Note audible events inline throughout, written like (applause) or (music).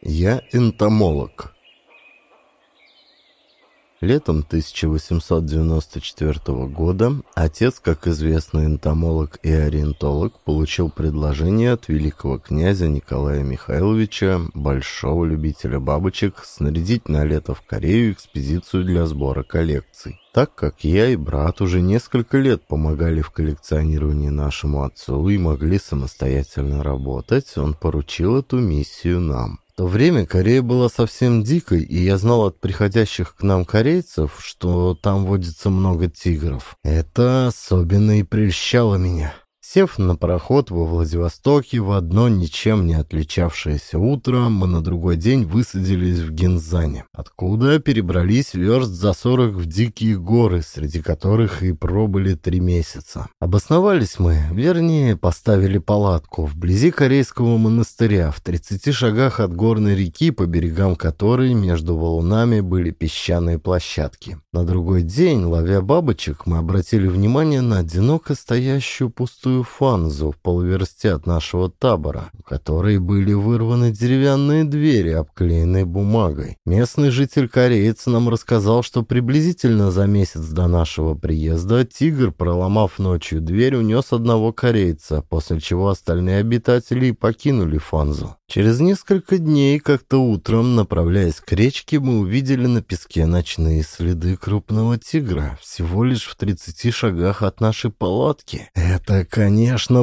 Я энтомолог. Летом 1894 года отец, как известный энтомолог и ориентолог, получил предложение от великого князя Николая Михайловича, большого любителя бабочек, снарядить на лето в Корею экспедицию для сбора коллекций. Так как я и брат уже несколько лет помогали в коллекционировании нашему отцу и могли самостоятельно работать, он поручил эту миссию нам то время Корея была совсем дикой, и я знал от приходящих к нам корейцев, что там водится много тигров. Это особенно и прельщало меня. Сев на пароход во Владивостоке в одно ничем не отличавшееся утро, мы на другой день высадились в Гензане, откуда перебрались верст за сорок в дикие горы, среди которых и пробыли три месяца. Обосновались мы, вернее, поставили палатку вблизи корейского монастыря, в 30 шагах от горной реки, по берегам которой между валунами были песчаные площадки. На другой день, ловя бабочек, мы обратили внимание на одиноко стоящую пустую большую фанзу в полуверсте от нашего табора, у которой были вырваны деревянные двери, обклеенные бумагой. Местный житель-кореец нам рассказал, что приблизительно за месяц до нашего приезда тигр, проломав ночью дверь, унес одного корейца, после чего остальные обитатели покинули фанзу. Через несколько дней, как-то утром, направляясь к речке, мы увидели на песке ночные следы крупного тигра, всего лишь в 30 шагах от нашей палатки. Это, конечно,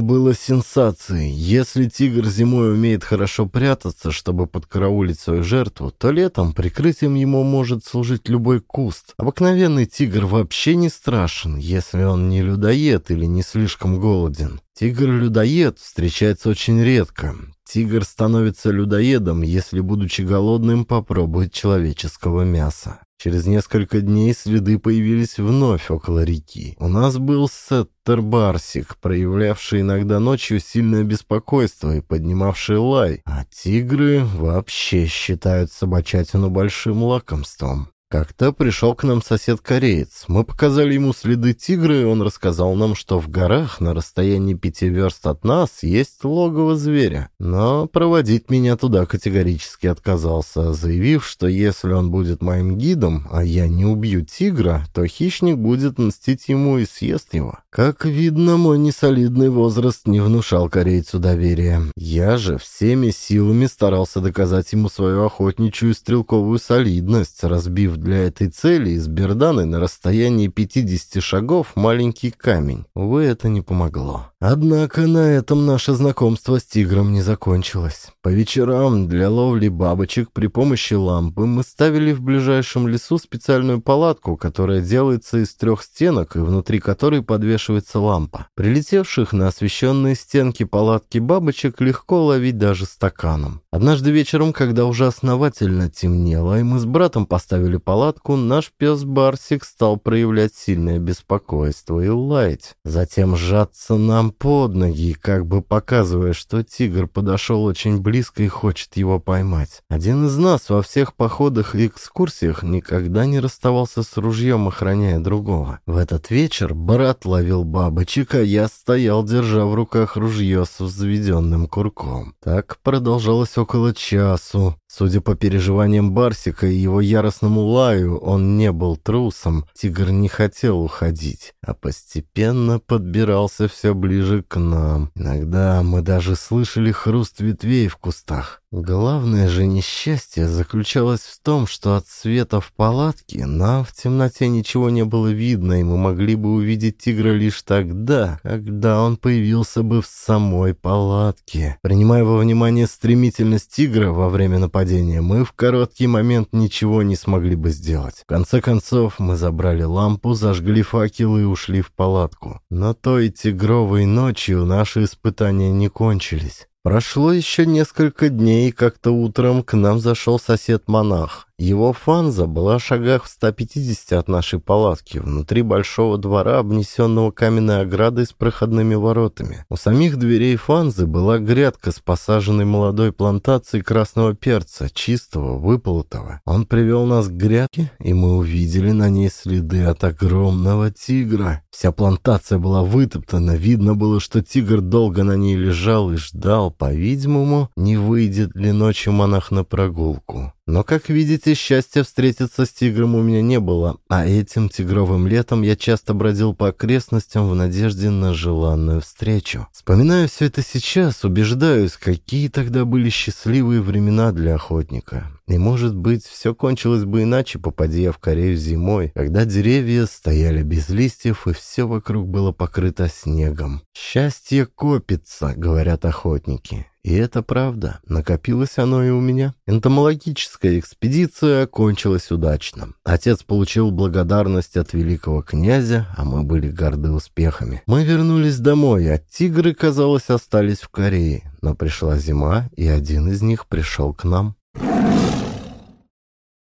было сенсацией. Если тигр зимой умеет хорошо прятаться, чтобы подкараулить свою жертву, то летом прикрытием ему может служить любой куст. Обыкновенный тигр вообще не страшен, если он не людоед или не слишком голоден. Тигр-людоед встречается очень редко. Тигр становится людоедом, если, будучи голодным, попробует человеческого мяса. Через несколько дней следы появились вновь около реки. У нас был сеттер-барсик, проявлявший иногда ночью сильное беспокойство и поднимавший лай, а тигры вообще считают собачатину большим лакомством. Как-то пришел к нам сосед-кореец. Мы показали ему следы тигра, и он рассказал нам, что в горах на расстоянии пяти верст от нас есть логово зверя. Но проводить меня туда категорически отказался, заявив, что если он будет моим гидом, а я не убью тигра, то хищник будет мстить ему и съест его. Как видно, мой несолидный возраст не внушал корейцу доверия. Я же всеми силами старался доказать ему свою охотничью и стрелковую солидность, разбив для этой цели из берданы на расстоянии 50 шагов маленький камень. Увы, это не помогло. Однако на этом наше знакомство с тигром не закончилось. По вечерам для ловли бабочек при помощи лампы мы ставили в ближайшем лесу специальную палатку, которая делается из трех стенок и внутри которой подвешивается лампа. Прилетевших на освещенные стенки палатки бабочек легко ловить даже стаканом. Однажды вечером, когда уже основательно темнело, и мы с братом поставили палатку, наш пес Барсик стал проявлять сильное беспокойство и лаять. Затем сжаться нам под ноги, как бы показывая, что тигр подошел очень близко и хочет его поймать. Один из нас во всех походах и экскурсиях никогда не расставался с ружьем, охраняя другого. В этот вечер брат ловил бабочек, а я стоял, держа в руках ружье с взведенным курком. Так продолжалось около часу. Судя по переживаниям Барсика и его яростному лаю, он не был трусом, тигр не хотел уходить, а постепенно подбирался все ближе к нам. Иногда мы даже слышали хруст ветвей в кустах. Главное же несчастье заключалось в том, что от света в палатке нам в темноте ничего не было видно, и мы могли бы увидеть тигра лишь тогда, когда он появился бы в самой палатке. Принимая во внимание стремительность тигра во время нападения, мы в короткий момент ничего не смогли бы сделать. В конце концов, мы забрали лампу, зажгли факел и ушли в палатку. Но той тигровой ночью наши испытания не кончились. Прошло еще несколько дней, как-то утром к нам зашел сосед-монах. Его фанза была в шагах в 150 от нашей палатки, внутри большого двора, обнесенного каменной оградой с проходными воротами. У самих дверей фанзы была грядка с посаженной молодой плантацией красного перца, чистого, выполотого. Он привел нас к грядке, и мы увидели на ней следы от огромного тигра. Вся плантация была вытоптана, видно было, что тигр долго на ней лежал и ждал, по-видимому, не выйдет ли ночью монах на прогулку. Но, как видите, счастья встретиться с тигром у меня не было, а этим тигровым летом я часто бродил по окрестностям в надежде на желанную встречу. Вспоминая все это сейчас, убеждаюсь, какие тогда были счастливые времена для охотника. И, может быть, все кончилось бы иначе, попадя в Корею зимой, когда деревья стояли без листьев и все вокруг было покрыто снегом. «Счастье копится», — говорят охотники. И это правда. Накопилось оно и у меня. Энтомологическая экспедиция окончилась удачно. Отец получил благодарность от великого князя, а мы были горды успехами. Мы вернулись домой, а тигры, казалось, остались в Корее. Но пришла зима, и один из них пришел к нам.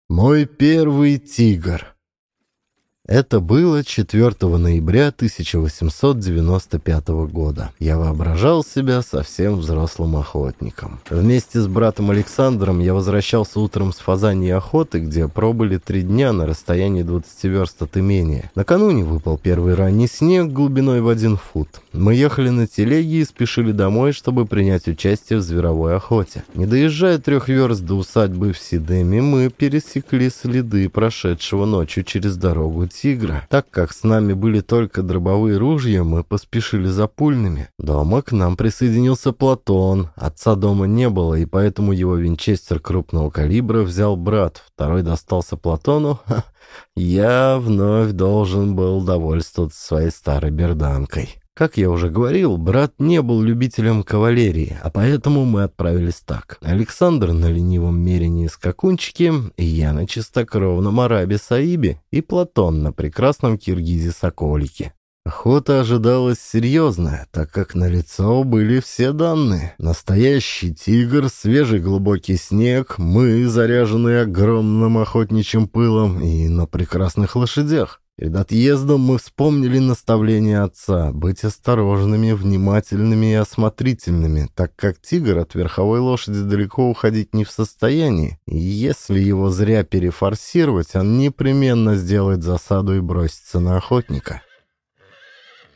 Мой первый тигр. Это было 4 ноября 1895 года. Я воображал себя совсем взрослым охотником. Вместе с братом Александром я возвращался утром с фазаньей охоты, где пробыли три дня на расстоянии 20 верст от имения. Накануне выпал первый ранний снег глубиной в один фут. Мы ехали на телеге и спешили домой, чтобы принять участие в зверовой охоте. Не доезжая трех верст до усадьбы в Сидеме, мы пересекли следы прошедшего ночью через дорогу тигра. Так как с нами были только дробовые ружья, мы поспешили за пульными. Дома к нам присоединился Платон. Отца дома не было, и поэтому его винчестер крупного калибра взял брат. Второй достался Платону. (laughs) Я вновь должен был довольствоваться своей старой берданкой. Как я уже говорил, брат не был любителем кавалерии, а поэтому мы отправились так. Александр на ленивом мерении скакунчике, я на чистокровном арабе Саибе и Платон на прекрасном киргизе Соколике. Охота ожидалась серьезная, так как на лицо были все данные. Настоящий тигр, свежий глубокий снег, мы, заряженные огромным охотничьим пылом и на прекрасных лошадях. Перед отъездом мы вспомнили наставление отца быть осторожными, внимательными и осмотрительными, так как тигр от верховой лошади далеко уходить не в состоянии, и если его зря перефорсировать, он непременно сделает засаду и бросится на охотника.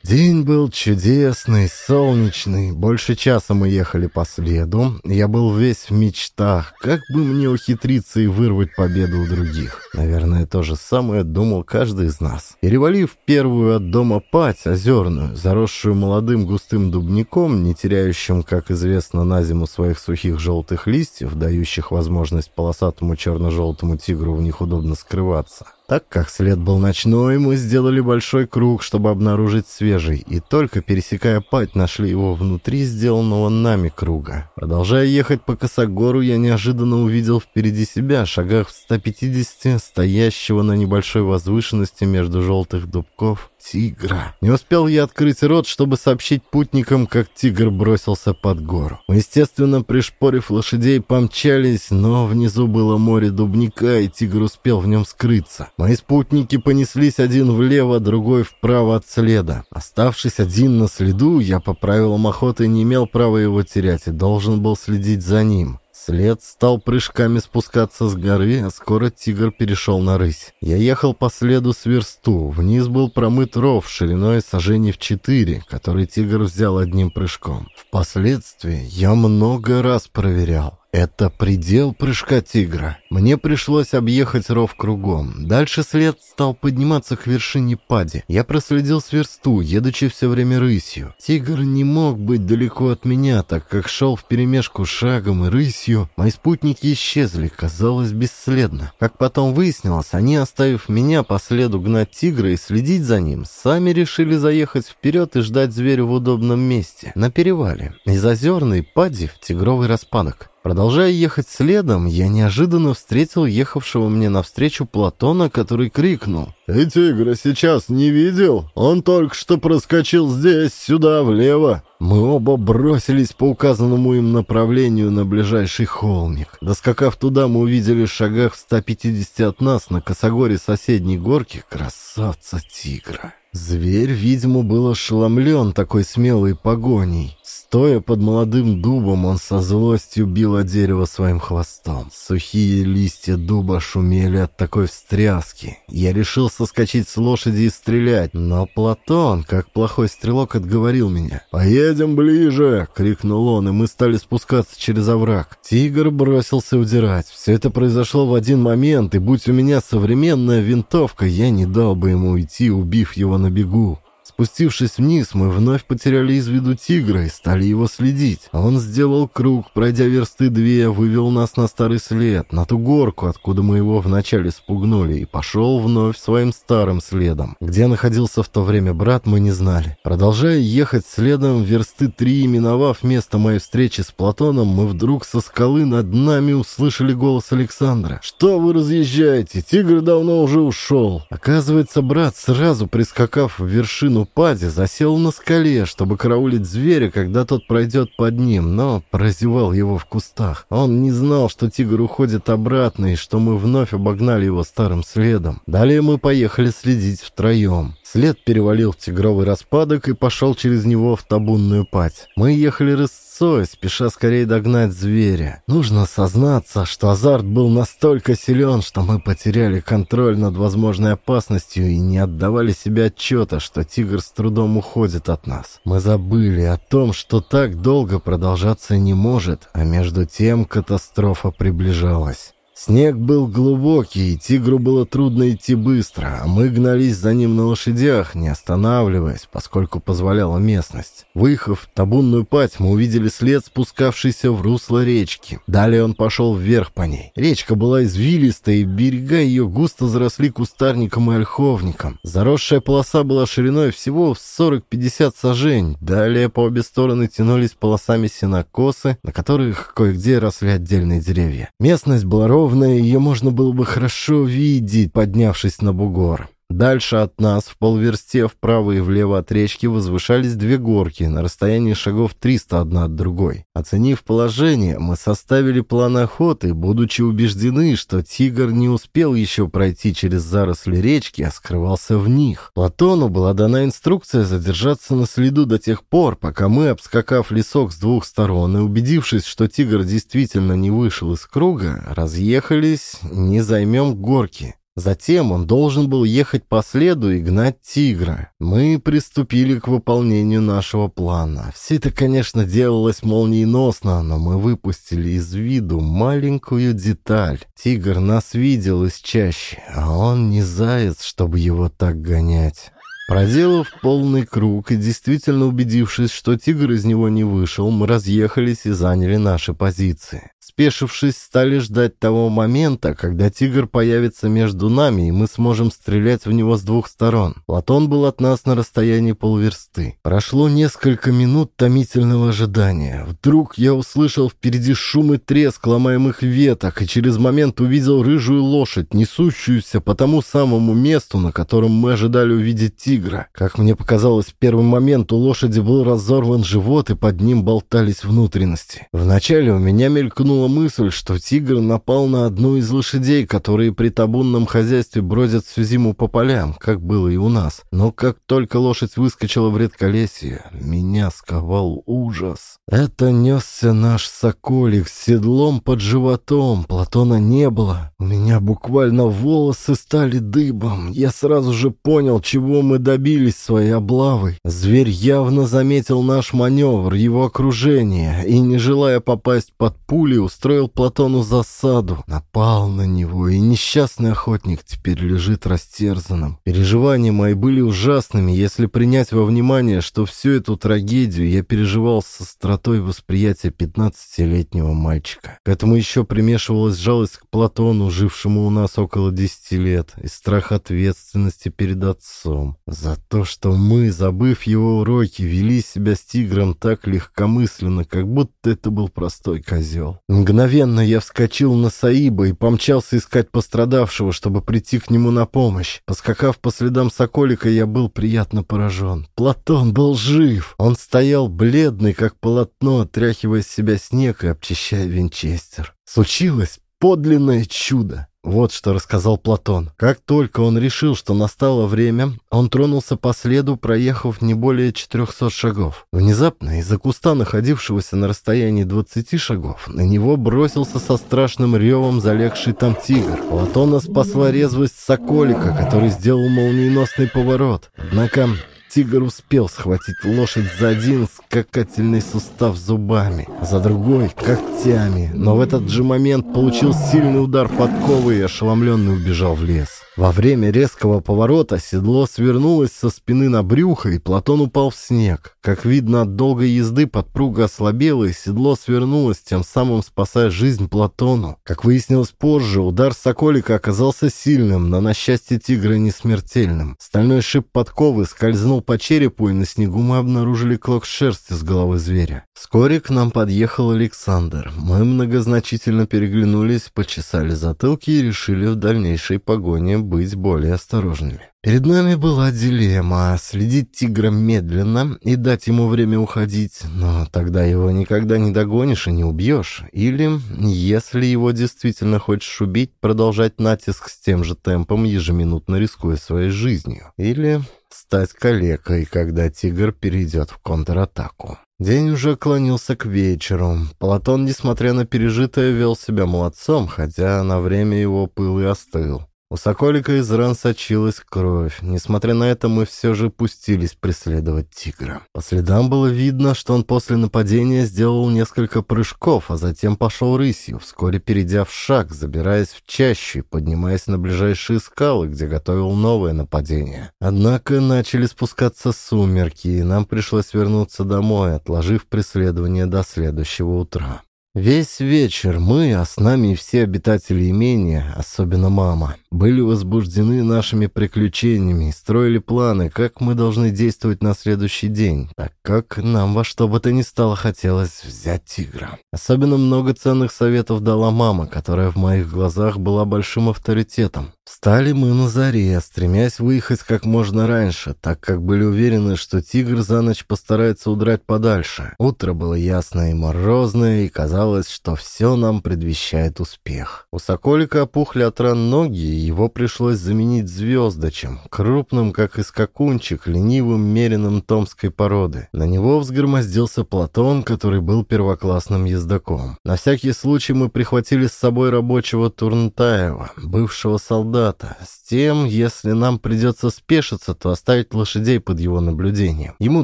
День был чудесный, солнечный. Больше часа мы ехали по следу. Я был весь в мечтах. Как бы мне ухитриться и вырвать победу у других? Наверное, то же самое думал каждый из нас. Перевалив первую от дома пать, озерную, заросшую молодым густым дубником, не теряющим, как известно, на зиму своих сухих желтых листьев, дающих возможность полосатому черно-желтому тигру в них удобно скрываться, так как след был ночной, мы сделали большой круг, чтобы обнаружить свежий, и только пересекая пать, нашли его внутри сделанного нами круга. Продолжая ехать по косогору, я неожиданно увидел впереди себя, шагах в 150, стоящего на небольшой возвышенности между желтых дубков, тигра. Не успел я открыть рот, чтобы сообщить путникам, как тигр бросился под гору. Мы, естественно, пришпорив лошадей, помчались, но внизу было море дубника, и тигр успел в нем скрыться. Мои спутники понеслись один влево, другой вправо от следа. Оставшись один на следу, я по правилам охоты не имел права его терять и должен был следить за ним. След стал прыжками спускаться с горы, а скоро тигр перешел на рысь. Я ехал по следу с версту. Вниз был промыт ров шириной сажений в четыре, который тигр взял одним прыжком. Впоследствии я много раз проверял. Это предел прыжка тигра. Мне пришлось объехать ров кругом. Дальше след стал подниматься к вершине пади. Я проследил сверсту, едучи все время рысью. Тигр не мог быть далеко от меня, так как шел вперемешку шагом и рысью. Мои спутники исчезли, казалось, бесследно. Как потом выяснилось, они, оставив меня по следу гнать тигра и следить за ним, сами решили заехать вперед и ждать зверя в удобном месте, на перевале. Из озерной пади в тигровый распадок. Продолжая ехать следом, я неожиданно встретил ехавшего мне навстречу Платона, который крикнул. «Ты тигра сейчас не видел? Он только что проскочил здесь, сюда, влево!» Мы оба бросились по указанному им направлению на ближайший холмик. Доскакав туда, мы увидели в шагах в 150 от нас на косогоре соседней горки красавца-тигра. Зверь, видимо, был ошеломлен такой смелой погоней. Стоя под молодым дубом, он со злостью бил о дерево своим хвостом. Сухие листья дуба шумели от такой встряски. Я решил соскочить с лошади и стрелять, но Платон, как плохой стрелок, отговорил меня. «Поедем ближе!» — крикнул он, и мы стали спускаться через овраг. Тигр бросился удирать. Все это произошло в один момент, и будь у меня современная винтовка, я не дал бы ему уйти, убив его на бегу. Спустившись вниз, мы вновь потеряли из виду тигра и стали его следить. Он сделал круг, пройдя версты две, вывел нас на старый след, на ту горку, откуда мы его вначале спугнули, и пошел вновь своим старым следом. Где находился в то время брат, мы не знали. Продолжая ехать следом версты три, миновав место моей встречи с Платоном, мы вдруг со скалы над нами услышали голос Александра. «Что вы разъезжаете? Тигр давно уже ушел». Оказывается, брат, сразу прискакав в вершину Пади засел на скале, чтобы караулить зверя, когда тот пройдет под ним, но прозевал его в кустах. Он не знал, что тигр уходит обратно и что мы вновь обогнали его старым следом. Далее мы поехали следить втроем. След перевалил в тигровый распадок и пошел через него в табунную пать. Мы ехали рысцой, спеша скорее догнать зверя. Нужно сознаться, что азарт был настолько силен, что мы потеряли контроль над возможной опасностью и не отдавали себе отчета, что тигр с трудом уходит от нас. Мы забыли о том, что так долго продолжаться не может, а между тем катастрофа приближалась. Снег был глубокий, и тигру было трудно идти быстро, а мы гнались за ним на лошадях, не останавливаясь, поскольку позволяла местность. Выехав в табунную пать, мы увидели след, спускавшийся в русло речки. Далее он пошел вверх по ней. Речка была извилистая, и берега ее густо заросли кустарником и ольховником. Заросшая полоса была шириной всего в 40-50 сажень. Далее по обе стороны тянулись полосами сенокосы, на которых кое-где росли отдельные деревья. Местность была ровная, ровная, ее можно было бы хорошо видеть, поднявшись на бугор. Дальше от нас, в полверсте вправо и влево от речки, возвышались две горки на расстоянии шагов 300 одна от другой. Оценив положение, мы составили план охоты, будучи убеждены, что тигр не успел еще пройти через заросли речки, а скрывался в них. Платону была дана инструкция задержаться на следу до тех пор, пока мы, обскакав лесок с двух сторон и убедившись, что тигр действительно не вышел из круга, разъехались, не займем горки. Затем он должен был ехать по следу и гнать тигра. Мы приступили к выполнению нашего плана. Все это, конечно, делалось молниеносно, но мы выпустили из виду маленькую деталь. Тигр нас видел из чаще, а он не заяц, чтобы его так гонять. Проделав полный круг и действительно убедившись, что тигр из него не вышел, мы разъехались и заняли наши позиции. Спешившись, стали ждать того момента, когда тигр появится между нами, и мы сможем стрелять в него с двух сторон. Платон был от нас на расстоянии полверсты. Прошло несколько минут томительного ожидания. Вдруг я услышал впереди шум и треск ломаемых веток, и через момент увидел рыжую лошадь, несущуюся по тому самому месту, на котором мы ожидали увидеть тигра. Как мне показалось, в первый момент у лошади был разорван живот, и под ним болтались внутренности. Вначале у меня мелькнул мелькнула мысль, что тигр напал на одну из лошадей, которые при табунном хозяйстве бродят всю зиму по полям, как было и у нас. Но как только лошадь выскочила в редколесье, меня сковал ужас. Это несся наш соколик с седлом под животом, Платона не было. У меня буквально волосы стали дыбом. Я сразу же понял, чего мы добились своей облавой. Зверь явно заметил наш маневр, его окружение, и, не желая попасть под пули, устроил Платону засаду, напал на него, и несчастный охотник теперь лежит растерзанным. Переживания мои были ужасными, если принять во внимание, что всю эту трагедию я переживал со стратой восприятия пятнадцатилетнего мальчика. К этому еще примешивалась жалость к Платону, жившему у нас около десяти лет, и страх ответственности перед отцом. За то, что мы, забыв его уроки, вели себя с тигром так легкомысленно, как будто это был простой козел. Мгновенно я вскочил на Саиба и помчался искать пострадавшего, чтобы прийти к нему на помощь. Поскакав по следам Соколика, я был приятно поражен. Платон был жив. Он стоял бледный, как полотно, отряхивая с себя снег и обчищая винчестер. Случилось подлинное чудо. Вот что рассказал Платон. Как только он решил, что настало время, он тронулся по следу, проехав не более 400 шагов. Внезапно из-за куста, находившегося на расстоянии 20 шагов, на него бросился со страшным ревом залегший там тигр. Платона спасла резвость соколика, который сделал молниеносный поворот. Однако Тигр успел схватить лошадь за один скакательный сустав зубами, за другой — когтями, но в этот же момент получил сильный удар подковы и ошеломленный убежал в лес. Во время резкого поворота седло свернулось со спины на брюхо, и Платон упал в снег. Как видно, от долгой езды подпруга ослабела, и седло свернулось, тем самым спасая жизнь Платону. Как выяснилось позже, удар Соколика оказался сильным, но на счастье тигра не смертельным. Стальной шип подковы скользнул по черепу, и на снегу мы обнаружили клок шерсти с головы зверя. Вскоре к нам подъехал Александр. Мы многозначительно переглянулись, почесали затылки и решили в дальнейшей погоне быть более осторожными. Перед нами была дилемма — следить тигра медленно и дать ему время уходить, но тогда его никогда не догонишь и не убьешь. Или, если его действительно хочешь убить, продолжать натиск с тем же темпом, ежеминутно рискуя своей жизнью. Или стать калекой, когда тигр перейдет в контратаку. День уже клонился к вечеру. Платон, несмотря на пережитое, вел себя молодцом, хотя на время его пыл и остыл. У Соколика из ран сочилась кровь. Несмотря на это, мы все же пустились преследовать тигра. По следам было видно, что он после нападения сделал несколько прыжков, а затем пошел рысью, вскоре перейдя в шаг, забираясь в чащу и поднимаясь на ближайшие скалы, где готовил новое нападение. Однако начали спускаться сумерки, и нам пришлось вернуться домой, отложив преследование до следующего утра. Весь вечер мы, а с нами и все обитатели имения, особенно мама, были возбуждены нашими приключениями и строили планы, как мы должны действовать на следующий день, так как нам во что бы то ни стало хотелось взять тигра. Особенно много ценных советов дала мама, которая в моих глазах была большим авторитетом. Встали мы на заре, стремясь выехать как можно раньше, так как были уверены, что тигр за ночь постарается удрать подальше. Утро было ясное и морозное, и казалось, что все нам предвещает успех. У Соколика опухли от ран ноги, и его пришлось заменить звездочем, крупным, как искакунчик, ленивым, меренным томской породы. На него взгромоздился Платон, который был первоклассным ездаком. На всякий случай мы прихватили с собой рабочего Турнтаева, бывшего солдата, с тем, если нам придется спешиться, то оставить лошадей под его наблюдением. Ему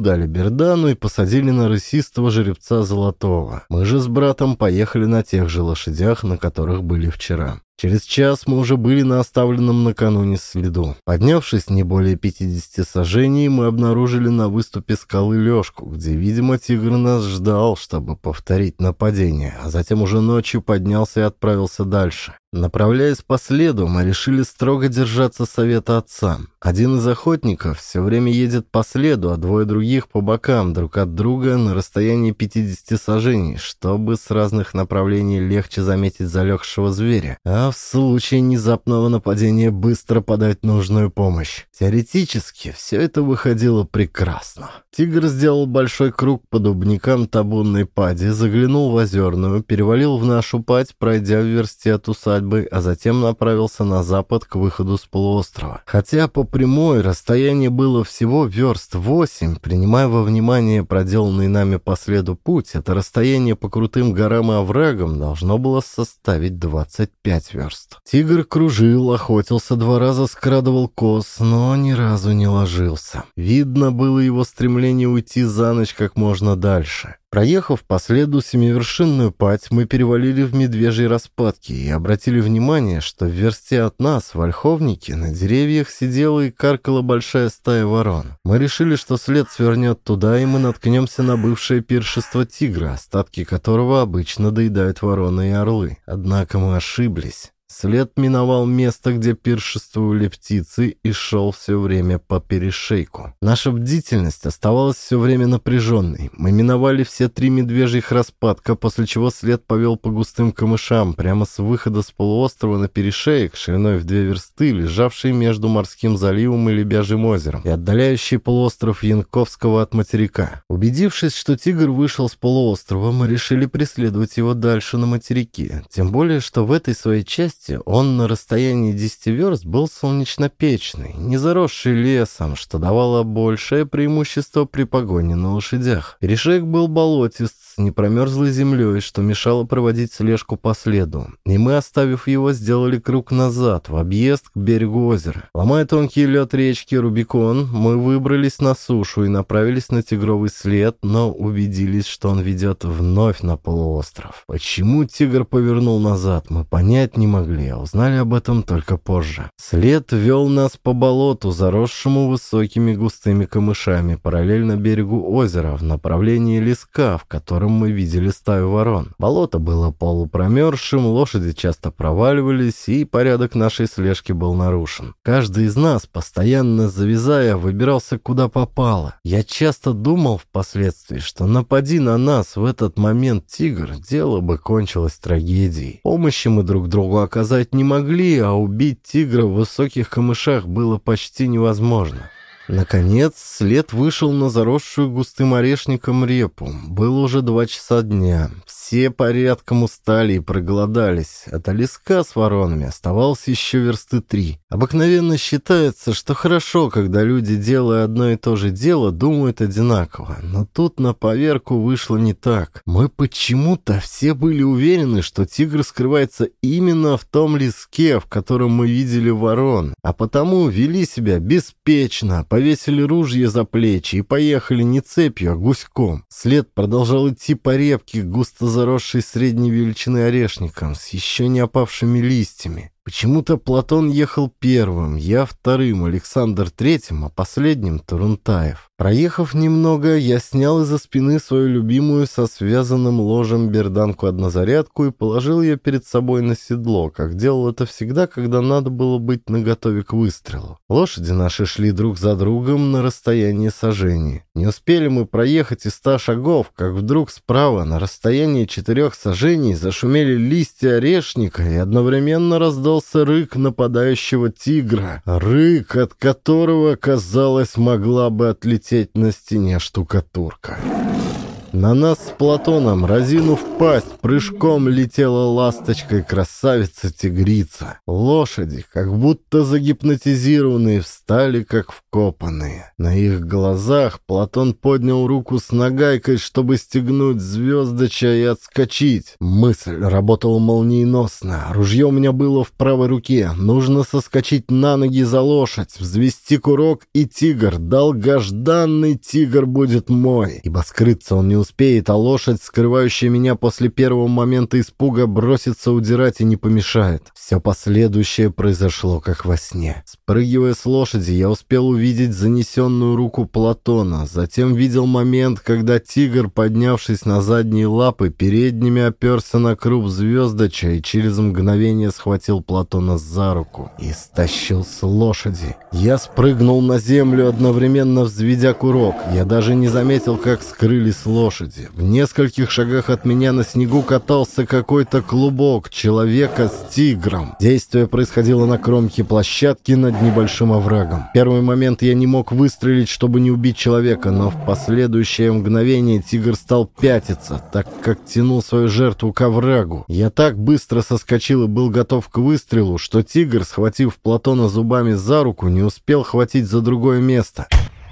дали бердану и посадили на рысистого жеребца Золотого. Мы же с братом поехали на тех же лошадях, на которых были вчера. Через час мы уже были на оставленном накануне следу. Поднявшись не более 50 сажений, мы обнаружили на выступе скалы лёжку, где, видимо, тигр нас ждал, чтобы повторить нападение, а затем уже ночью поднялся и отправился дальше. Направляясь по следу, мы решили строго держаться совета отца. Один из охотников все время едет по следу, а двое других по бокам, друг от друга на расстоянии 50 сажений, чтобы с разных направлений легче заметить залегшего зверя, а в случае внезапного нападения быстро подать нужную помощь. Теоретически все это выходило прекрасно. Тигр сделал большой круг по дубникам табунной пади, заглянул в озерную, перевалил в нашу падь, пройдя в версте от усадьбы, а затем направился на запад к выходу с полуострова. Хотя по прямой расстояние было всего верст восемь, принимая во внимание проделанный нами по следу путь, это расстояние по крутым горам и оврагам должно было составить 25 верст. Тигр кружил, охотился два раза, скрадывал но но ни разу не ложился. Видно было его стремление уйти за ночь как можно дальше. Проехав по следу семивершинную пать, мы перевалили в медвежьи распадки и обратили внимание, что в версте от нас, в Ольховнике, на деревьях сидела и каркала большая стая ворон. Мы решили, что след свернет туда, и мы наткнемся на бывшее пиршество тигра, остатки которого обычно доедают вороны и орлы. Однако мы ошиблись. След миновал место, где пиршествовали птицы, и шел все время по перешейку. Наша бдительность оставалась все время напряженной. Мы миновали все три медвежьих распадка, после чего след повел по густым камышам, прямо с выхода с полуострова на перешеек, шириной в две версты, лежавший между морским заливом и Лебяжьим озером, и отдаляющий полуостров Янковского от материка. Убедившись, что тигр вышел с полуострова, мы решили преследовать его дальше на материке. Тем более, что в этой своей части месте он на расстоянии 10 верст был солнечнопечный, не заросший лесом, что давало большее преимущество при погоне на лошадях. Перешеек был болотист, с непромерзлой землей, что мешало проводить слежку по следу. И мы, оставив его, сделали круг назад, в объезд к берегу озера. Ломая тонкий лед речки Рубикон, мы выбрались на сушу и направились на тигровый след, но убедились, что он ведет вновь на полуостров. Почему тигр повернул назад, мы понять не могли, а узнали об этом только позже. След вел нас по болоту, заросшему высокими густыми камышами, параллельно берегу озера, в направлении леска, в котором котором мы видели стаю ворон. Болото было полупромерзшим, лошади часто проваливались, и порядок нашей слежки был нарушен. Каждый из нас, постоянно завязая, выбирался куда попало. Я часто думал впоследствии, что напади на нас в этот момент тигр, дело бы кончилось трагедией. Помощи мы друг другу оказать не могли, а убить тигра в высоких камышах было почти невозможно. Наконец, след вышел на заросшую густым орешником репу. Было уже два часа дня. Все порядком устали и проголодались. От леска с воронами оставалось еще версты три. Обыкновенно считается, что хорошо, когда люди, делая одно и то же дело, думают одинаково. Но тут на поверку вышло не так. Мы почему-то все были уверены, что тигр скрывается именно в том леске, в котором мы видели ворон. А потому вели себя беспечно, повесили ружья за плечи и поехали не цепью, а гуськом. След продолжал идти по репке, густо заросший средней величины орешником, с еще не опавшими листьями. Почему-то Платон ехал первым, я вторым, Александр третьим, а последним Турунтаев. Проехав немного, я снял из-за спины свою любимую со связанным ложем берданку-однозарядку и положил ее перед собой на седло, как делал это всегда, когда надо было быть наготове к выстрелу. Лошади наши шли друг за другом на расстоянии сажений. Не успели мы проехать и ста шагов, как вдруг справа на расстоянии четырех сажений зашумели листья орешника и одновременно раздался раздался рык нападающего тигра, рык, от которого, казалось, могла бы отлететь на стене штукатурка. На нас с Платоном, разинув пасть, прыжком летела ласточкой красавица-тигрица. Лошади, как будто загипнотизированные, встали как вкопанные. На их глазах Платон поднял руку с нагайкой, чтобы стегнуть звездоча и отскочить. Мысль работала молниеносно. Ружье у меня было в правой руке. Нужно соскочить на ноги за лошадь, взвести курок, и тигр, долгожданный тигр будет мой. Ибо скрыться он не успеет, а лошадь, скрывающая меня после первого момента испуга, бросится удирать и не помешает. Все последующее произошло, как во сне. Спрыгивая с лошади, я успел увидеть занесенную руку Платона, затем видел момент, когда тигр, поднявшись на задние лапы, передними оперся на круп звездоча и через мгновение схватил Платона за руку и стащил с лошади. Я спрыгнул на землю, одновременно взведя курок. Я даже не заметил, как скрылись лошади лошади. В нескольких шагах от меня на снегу катался какой-то клубок человека с тигром. Действие происходило на кромке площадки над небольшим оврагом. В первый момент я не мог выстрелить, чтобы не убить человека, но в последующее мгновение тигр стал пятиться, так как тянул свою жертву к оврагу. Я так быстро соскочил и был готов к выстрелу, что тигр, схватив Платона зубами за руку, не успел хватить за другое место.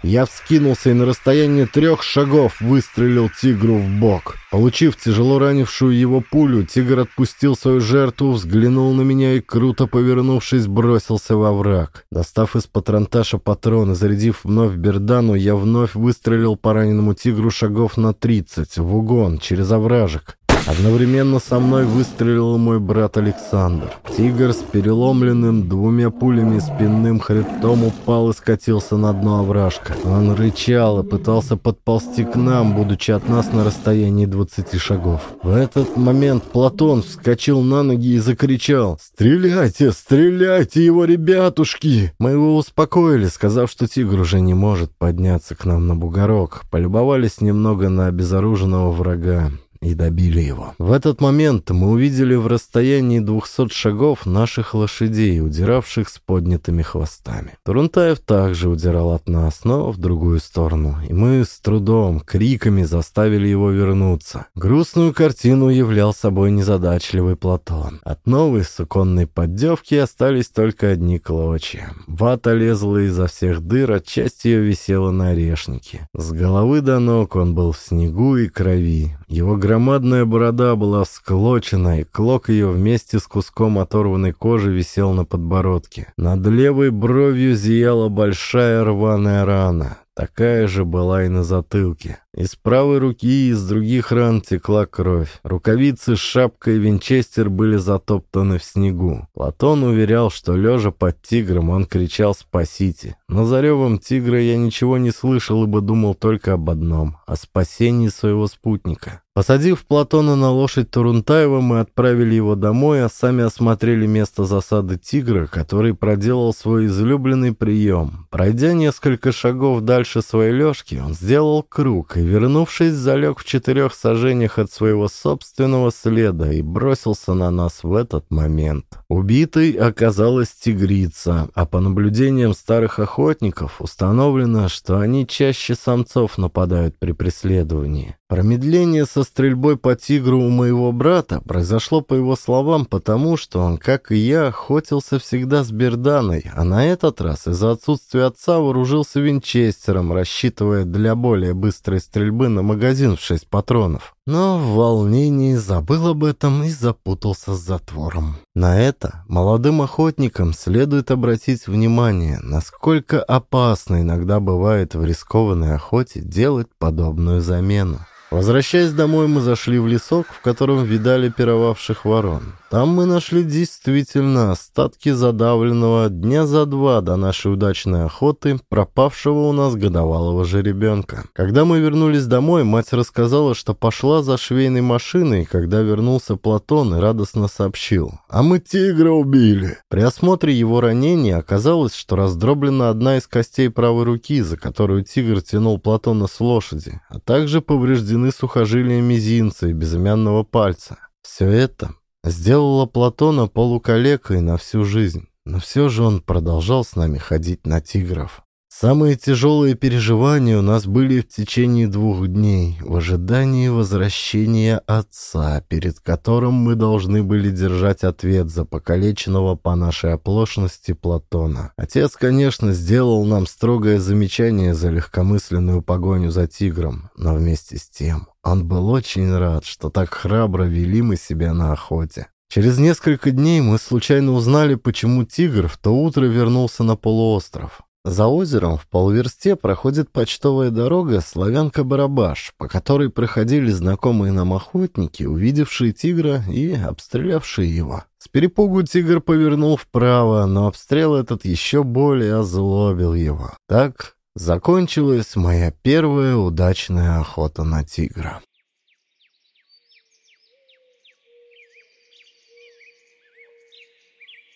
Я вскинулся и на расстоянии трех шагов выстрелил тигру в бок. Получив тяжело ранившую его пулю, тигр отпустил свою жертву, взглянул на меня и, круто повернувшись, бросился во враг. Достав из патронташа патрон и зарядив вновь бердану, я вновь выстрелил по раненому тигру шагов на тридцать, в угон, через овражек. Одновременно со мной выстрелил мой брат Александр. Тигр с переломленным двумя пулями спинным хребтом упал и скатился на дно овражка. Он рычал и пытался подползти к нам, будучи от нас на расстоянии 20 шагов. В этот момент Платон вскочил на ноги и закричал «Стреляйте! Стреляйте его, ребятушки!» Мы его успокоили, сказав, что тигр уже не может подняться к нам на бугорок. Полюбовались немного на обезоруженного врага и добили его. В этот момент мы увидели в расстоянии двухсот шагов наших лошадей, удиравших с поднятыми хвостами. Турунтаев также удирал от нас, но в другую сторону, и мы с трудом, криками заставили его вернуться. Грустную картину являл собой незадачливый Платон. От новой суконной поддевки остались только одни клочья. Вата лезла изо всех дыр, отчасти ее висела на орешнике. С головы до ног он был в снегу и крови. Его громадная борода была всклочена, и клок ее вместе с куском оторванной кожи висел на подбородке. Над левой бровью зияла большая рваная рана. Такая же была и на затылке. Из правой руки и из других ран текла кровь. Рукавицы с шапкой винчестер были затоптаны в снегу. Платон уверял, что лежа под тигром он кричал «Спасите!». Но за ревом тигра я ничего не слышал, ибо думал только об одном — о спасении своего спутника. Посадив Платона на лошадь Турунтаева, мы отправили его домой, а сами осмотрели место засады тигра, который проделал свой излюбленный прием. Пройдя несколько шагов дальше своей лёжки, он сделал круг и, вернувшись, залег в четырех сажениях от своего собственного следа и бросился на нас в этот момент. Убитой оказалась тигрица, а по наблюдениям старых охотников установлено, что они чаще самцов нападают при преследовании. Промедление со стрельбой по тигру у моего брата произошло, по его словам, потому что он, как и я, охотился всегда с берданой, а на этот раз из-за отсутствия отца вооружился винчестером, рассчитывая для более быстрой стрельбы на магазин в шесть патронов. Но в волнении забыл об этом и запутался с затвором. На это молодым охотникам следует обратить внимание, насколько опасно иногда бывает в рискованной охоте делать подобную замену. Возвращаясь домой, мы зашли в лесок, в котором видали пировавших ворон. Там мы нашли действительно остатки задавленного дня за два до нашей удачной охоты пропавшего у нас годовалого жеребенка. Когда мы вернулись домой, мать рассказала, что пошла за швейной машиной, когда вернулся Платон и радостно сообщил. «А мы тигра убили!» При осмотре его ранения оказалось, что раздроблена одна из костей правой руки, за которую тигр тянул Платона с лошади, а также повреждены сухожилия мизинца и безымянного пальца. Все это сделала Платона полукалекой на всю жизнь, но все же он продолжал с нами ходить на тигров. Самые тяжелые переживания у нас были в течение двух дней, в ожидании возвращения отца, перед которым мы должны были держать ответ за покалеченного по нашей оплошности Платона. Отец, конечно, сделал нам строгое замечание за легкомысленную погоню за тигром, но вместе с тем он был очень рад, что так храбро вели мы себя на охоте. Через несколько дней мы случайно узнали, почему тигр в то утро вернулся на полуостров. За озером в полверсте проходит почтовая дорога Славянка-Барабаш, по которой проходили знакомые нам охотники, увидевшие тигра и обстрелявшие его. С перепугу тигр повернул вправо, но обстрел этот еще более озлобил его. Так закончилась моя первая удачная охота на тигра.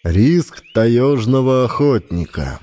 Риск таежного охотника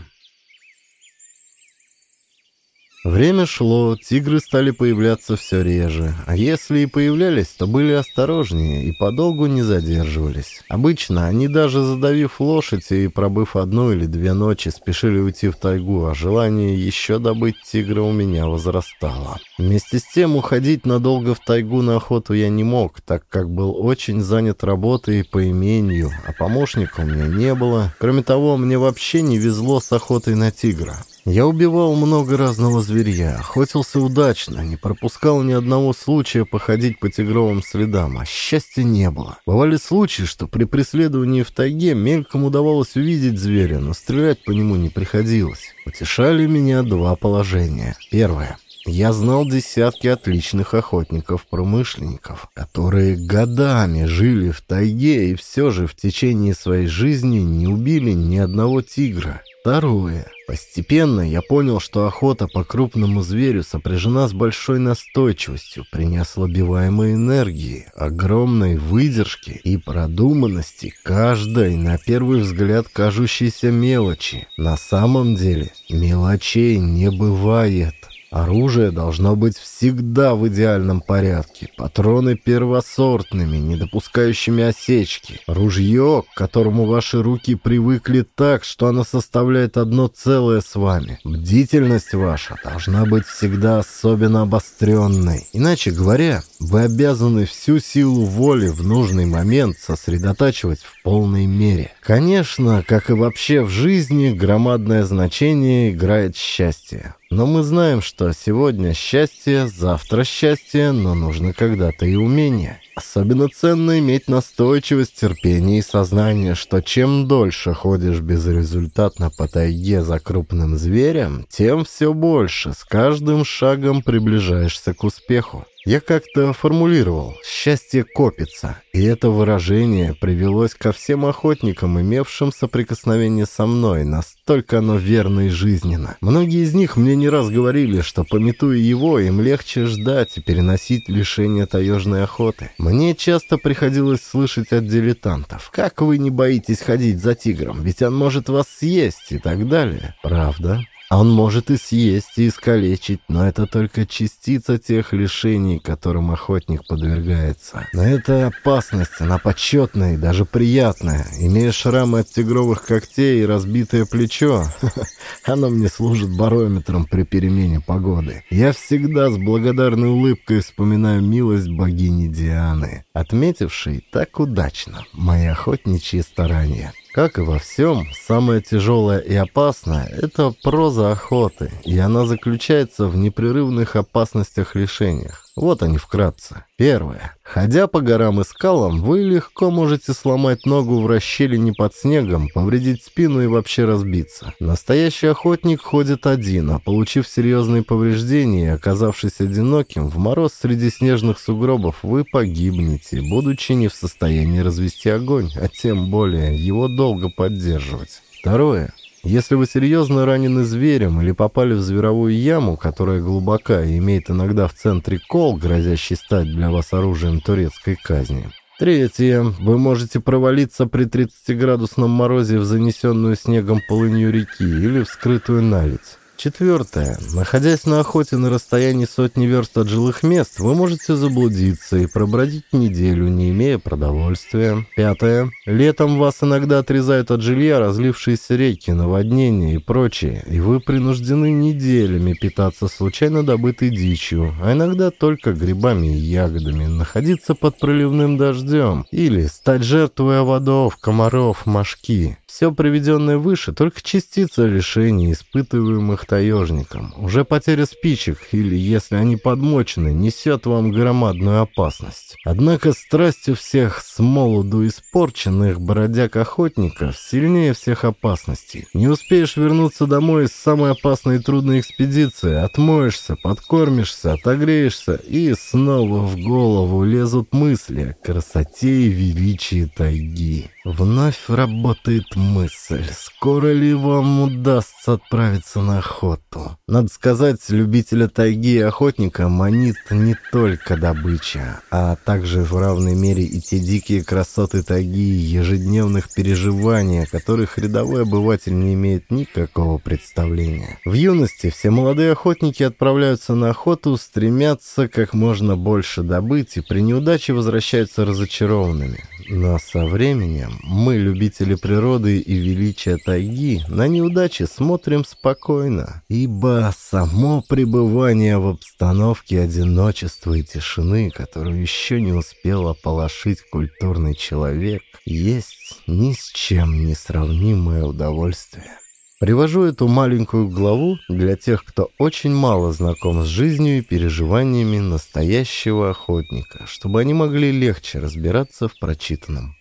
Время шло, тигры стали появляться все реже, а если и появлялись, то были осторожнее и подолгу не задерживались. Обычно они даже задавив лошадь и пробыв одну или две ночи, спешили уйти в тайгу, а желание еще добыть тигра у меня возрастало. Вместе с тем уходить надолго в тайгу на охоту я не мог, так как был очень занят работой по имению, а помощника у меня не было. Кроме того, мне вообще не везло с охотой на тигра. Я убивал много разного зверья, охотился удачно, не пропускал ни одного случая походить по тигровым следам, а счастья не было. Бывали случаи, что при преследовании в тайге мельком удавалось увидеть зверя, но стрелять по нему не приходилось. Утешали меня два положения. Первое. Я знал десятки отличных охотников-промышленников, которые годами жили в тайге и все же в течение своей жизни не убили ни одного тигра. Второе. Постепенно я понял, что охота по крупному зверю сопряжена с большой настойчивостью при неослабеваемой энергии, огромной выдержке и продуманности каждой, на первый взгляд, кажущейся мелочи. На самом деле мелочей не бывает. Оружие должно быть всегда в идеальном порядке. Патроны первосортными, не допускающими осечки. Ружье, к которому ваши руки привыкли так, что оно составляет одно целое с вами. Бдительность ваша должна быть всегда особенно обостренной. Иначе говоря, вы обязаны всю силу воли в нужный момент сосредотачивать в полной мере. Конечно, как и вообще в жизни, громадное значение играет счастье. Но мы знаем, что сегодня счастье, завтра счастье, но нужно когда-то и умение. Особенно ценно иметь настойчивость, терпение и сознание, что чем дольше ходишь безрезультатно по тайге за крупным зверем, тем все больше, с каждым шагом приближаешься к успеху. Я как-то формулировал «счастье копится», и это выражение привелось ко всем охотникам, имевшим соприкосновение со мной, настолько оно верно и жизненно. Многие из них мне не раз говорили, что, пометуя его, им легче ждать и переносить лишение таежной охоты. Мне часто приходилось слышать от дилетантов «Как вы не боитесь ходить за тигром, ведь он может вас съесть» и так далее. Правда? Он может и съесть, и искалечить, но это только частица тех лишений, которым охотник подвергается. Но это опасность, она почетная и даже приятная. Имея шрамы от тигровых когтей и разбитое плечо, (laughs) оно мне служит барометром при перемене погоды. Я всегда с благодарной улыбкой вспоминаю милость богини Дианы, отметившей так удачно мои охотничьи старания. Как и во всем, самое тяжелое и опасное – это проза охоты, и она заключается в непрерывных опасностях-лишениях. Вот они вкратце. Первое. Ходя по горам и скалам, вы легко можете сломать ногу в расщелине под снегом, повредить спину и вообще разбиться. Настоящий охотник ходит один, а получив серьезные повреждения и оказавшись одиноким, в мороз среди снежных сугробов вы погибнете, будучи не в состоянии развести огонь, а тем более его долго поддерживать. Второе. Если вы серьезно ранены зверем или попали в зверовую яму, которая глубока и имеет иногда в центре кол, грозящий стать для вас оружием турецкой казни. Третье. Вы можете провалиться при 30-градусном морозе в занесенную снегом полынью реки или в скрытую наледь. Четвертое. Находясь на охоте на расстоянии сотни верст от жилых мест, вы можете заблудиться и пробродить неделю, не имея продовольствия. Пятое. Летом вас иногда отрезают от жилья разлившиеся реки, наводнения и прочее, и вы принуждены неделями питаться случайно добытой дичью, а иногда только грибами и ягодами, находиться под проливным дождем или стать жертвой оводов, комаров, мошки. Все приведенное выше — только частица лишений, испытываемых таежником. Уже потеря спичек, или, если они подмочены, несет вам громадную опасность. Однако страсть у всех с молоду испорченных бродяг-охотников сильнее всех опасностей. Не успеешь вернуться домой из самой опасной и трудной экспедиции, отмоешься, подкормишься, отогреешься, и снова в голову лезут мысли о красоте и величии тайги. Вновь работает мысль, скоро ли вам удастся отправиться на охоту. Надо сказать, любителя тайги и охотника манит не только добыча, а также в равной мере и те дикие красоты тайги и ежедневных переживаний, о которых рядовой обыватель не имеет никакого представления. В юности все молодые охотники отправляются на охоту, стремятся как можно больше добыть и при неудаче возвращаются разочарованными. Но со временем мы, любители природы и величия тайги, на неудачи смотрим спокойно, ибо само пребывание в обстановке одиночества и тишины, которую еще не успел ополошить культурный человек, есть ни с чем не сравнимое удовольствие. Привожу эту маленькую главу для тех, кто очень мало знаком с жизнью и переживаниями настоящего охотника, чтобы они могли легче разбираться в прочитанном.